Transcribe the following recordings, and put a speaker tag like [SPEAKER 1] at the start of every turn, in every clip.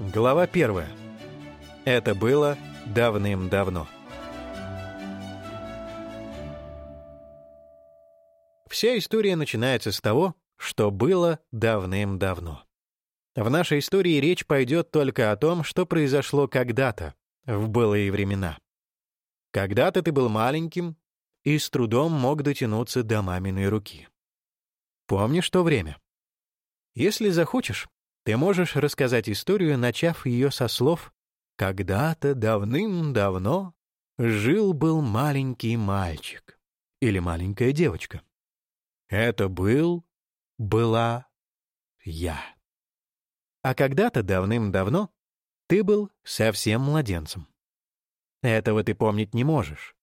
[SPEAKER 1] Глава первая. Это было давным-давно. Вся история начинается с того, что было давным-давно. В нашей истории речь пойдет только о том, что произошло когда-то, в былые времена. Когда-то ты был маленьким и с трудом мог дотянуться до маминой руки. Помнишь то время? Если захочешь, ты можешь рассказать историю, начав ее со слов «Когда-то давным-давно жил-был маленький мальчик» или маленькая девочка. Это был, была я. А когда-то давным-давно ты был совсем младенцем. Этого ты помнить не можешь,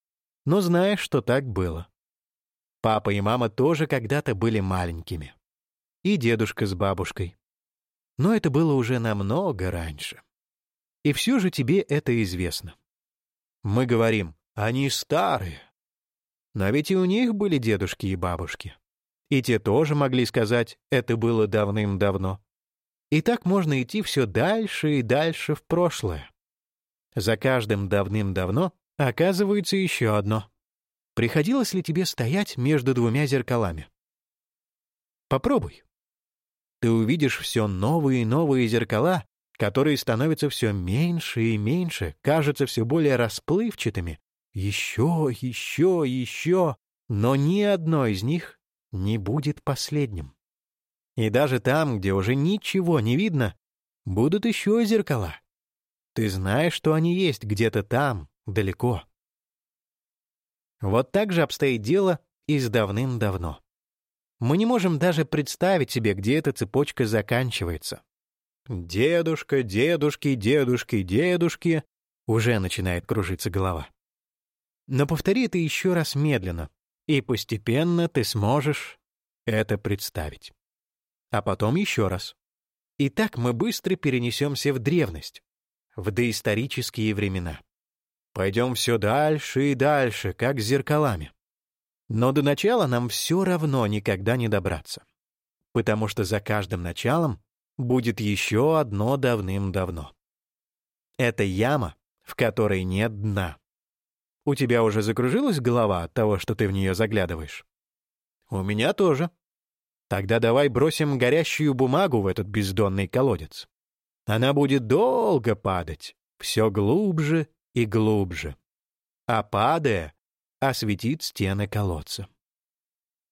[SPEAKER 1] но знаешь, что так было. Папа и мама тоже когда-то были маленькими. И дедушка с бабушкой. Но это было уже намного раньше. И все же тебе это известно. Мы говорим, они старые. Но ведь и у них были дедушки и бабушки. И те тоже могли сказать, это было давным-давно. И так можно идти все дальше и дальше в прошлое. За каждым давным-давно оказывается еще одно. Приходилось ли тебе стоять между двумя зеркалами? Попробуй ты увидишь все новые и новые зеркала, которые становятся все меньше и меньше, кажутся все более расплывчатыми. Еще, еще, еще, но ни одно из них не будет последним. И даже там, где уже ничего не видно, будут еще зеркала. Ты знаешь, что они есть где-то там, далеко. Вот так же обстоит дело и с давным-давно. Мы не можем даже представить себе, где эта цепочка заканчивается. Дедушка, дедушки, дедушки, дедушки. Уже начинает кружиться голова. Но повтори это еще раз медленно, и постепенно ты сможешь это представить. А потом еще раз. И так мы быстро перенесемся в древность, в доисторические времена. Пойдем все дальше и дальше, как с зеркалами. Но до начала нам все равно никогда не добраться. Потому что за каждым началом будет еще одно давным-давно. Это яма, в которой нет дна. У тебя уже закружилась голова от того, что ты в нее заглядываешь? У меня тоже. Тогда давай бросим горящую бумагу в этот бездонный колодец. Она будет долго падать, все глубже и глубже. А падая, осветит стены колодца.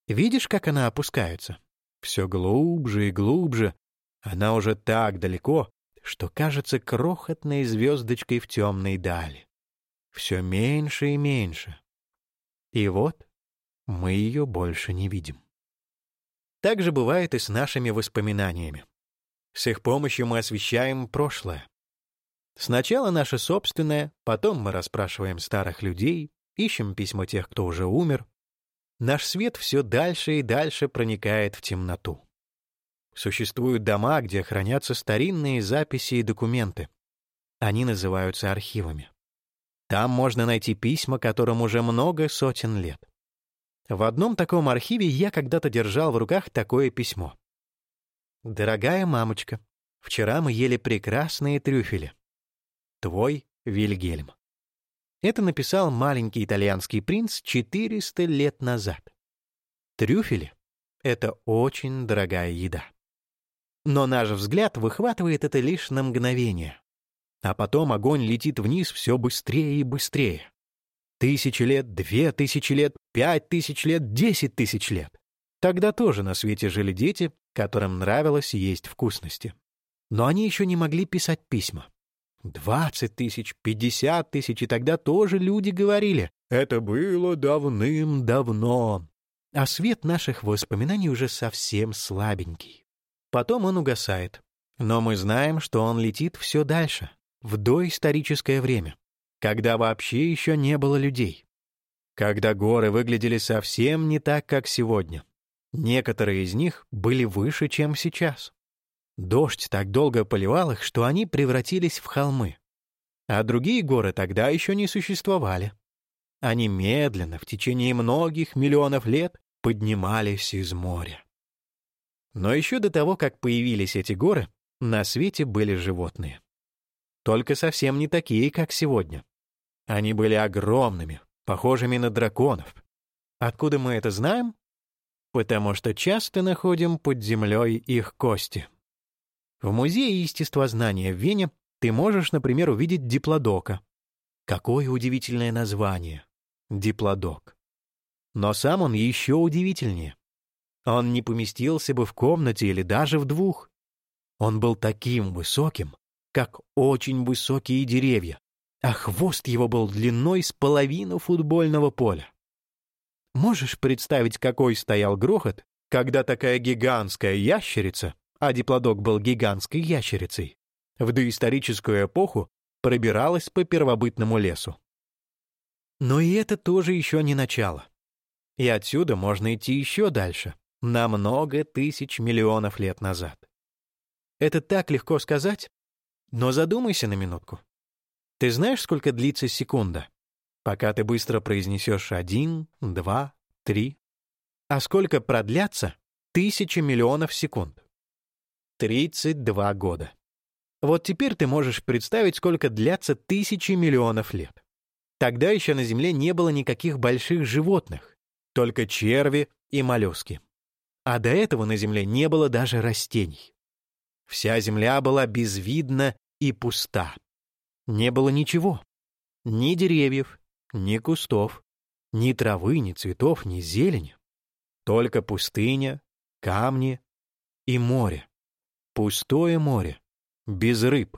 [SPEAKER 1] Видишь, как она опускается? Все глубже и глубже. Она уже так далеко, что кажется крохотной звездочкой в темной дали. Все меньше и меньше. И вот мы ее больше не видим. Так же бывает и с нашими воспоминаниями. С их помощью мы освещаем прошлое. Сначала наше собственное, потом мы расспрашиваем старых людей, ищем письма тех, кто уже умер. Наш свет все дальше и дальше проникает в темноту. Существуют дома, где хранятся старинные записи и документы. Они называются архивами. Там можно найти письма, которым уже много сотен лет. В одном таком архиве я когда-то держал в руках такое письмо. «Дорогая мамочка, вчера мы ели прекрасные трюфели. Твой Вильгельм». Это написал маленький итальянский принц 400 лет назад. Трюфели — это очень дорогая еда. Но наш взгляд выхватывает это лишь на мгновение. А потом огонь летит вниз все быстрее и быстрее. Тысячи лет, две тысячи лет, пять тысяч лет, десять тысяч лет. Тогда тоже на свете жили дети, которым нравилось есть вкусности. Но они еще не могли писать письма. Двадцать тысяч, пятьдесят тысяч, и тогда тоже люди говорили «Это было давным-давно». А свет наших воспоминаний уже совсем слабенький. Потом он угасает. Но мы знаем, что он летит все дальше, в доисторическое время, когда вообще еще не было людей. Когда горы выглядели совсем не так, как сегодня. Некоторые из них были выше, чем сейчас. Дождь так долго поливал их, что они превратились в холмы. А другие горы тогда еще не существовали. Они медленно, в течение многих миллионов лет, поднимались из моря. Но еще до того, как появились эти горы, на свете были животные. только совсем не такие, как сегодня. Они были огромными, похожими на драконов. Откуда мы это знаем? Потому что часто находим под землей их кости. В Музее естествознания в Вене ты можешь, например, увидеть диплодока. Какое удивительное название — диплодок. Но сам он еще удивительнее. Он не поместился бы в комнате или даже в двух. Он был таким высоким, как очень высокие деревья, а хвост его был длиной с половину футбольного поля. Можешь представить, какой стоял грохот, когда такая гигантская ящерица, а диплодок был гигантской ящерицей, в доисторическую эпоху пробиралась по первобытному лесу. Но и это тоже еще не начало. И отсюда можно идти еще дальше, на много тысяч миллионов лет назад. Это так легко сказать, но задумайся на минутку. Ты знаешь, сколько длится секунда? Пока ты быстро произнесешь один, два, три. А сколько продлятся тысячи миллионов секунд? 32 года. Вот теперь ты можешь представить, сколько длятся тысячи миллионов лет. Тогда еще на Земле не было никаких больших животных, только черви и моллюски. А до этого на Земле не было даже растений. Вся Земля была безвидна и пуста. Не было ничего. Ни деревьев, ни кустов, ни травы, ни цветов, ни зелени. Только пустыня, камни и море. Пустое море, без рыб,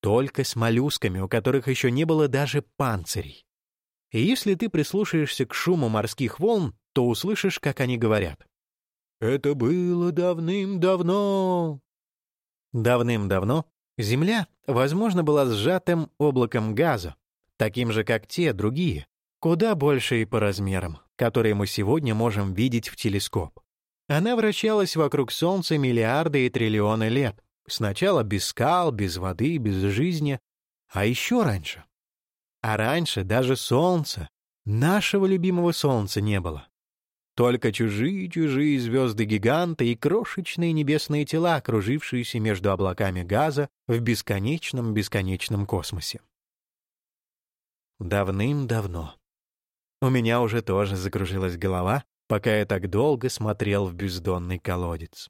[SPEAKER 1] только с моллюсками, у которых еще не было даже панцирей. И если ты прислушаешься к шуму морских волн, то услышишь, как они говорят. «Это было давным-давно». Давным-давно Земля, возможно, была сжатым облаком газа, таким же, как те другие, куда больше и по размерам, которые мы сегодня можем видеть в телескоп. Она вращалась вокруг Солнца миллиарды и триллионы лет. Сначала без скал, без воды, без жизни, а еще раньше. А раньше даже Солнца, нашего любимого Солнца, не было. Только чужие-чужие звезды-гиганты и крошечные небесные тела, кружившиеся между облаками газа в бесконечном-бесконечном космосе. Давным-давно. У меня уже тоже закружилась голова, пока я так долго смотрел в бездонный колодец.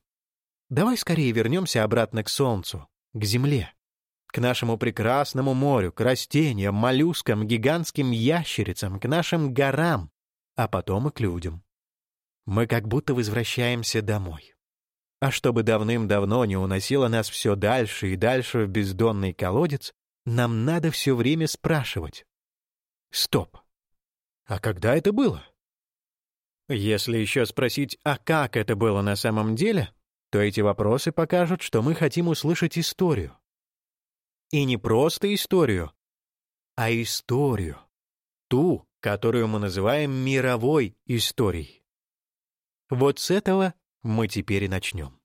[SPEAKER 1] Давай скорее вернемся обратно к Солнцу, к Земле, к нашему прекрасному морю, к растениям, моллюскам, гигантским ящерицам, к нашим горам, а потом и к людям. Мы как будто возвращаемся домой. А чтобы давным-давно не уносило нас все дальше и дальше в бездонный колодец, нам надо все время спрашивать. Стоп. А когда это было? Если еще спросить, а как это было на самом деле, то эти вопросы покажут, что мы хотим услышать историю. И не просто историю, а историю. Ту, которую мы называем мировой историей. Вот с этого мы теперь и начнем.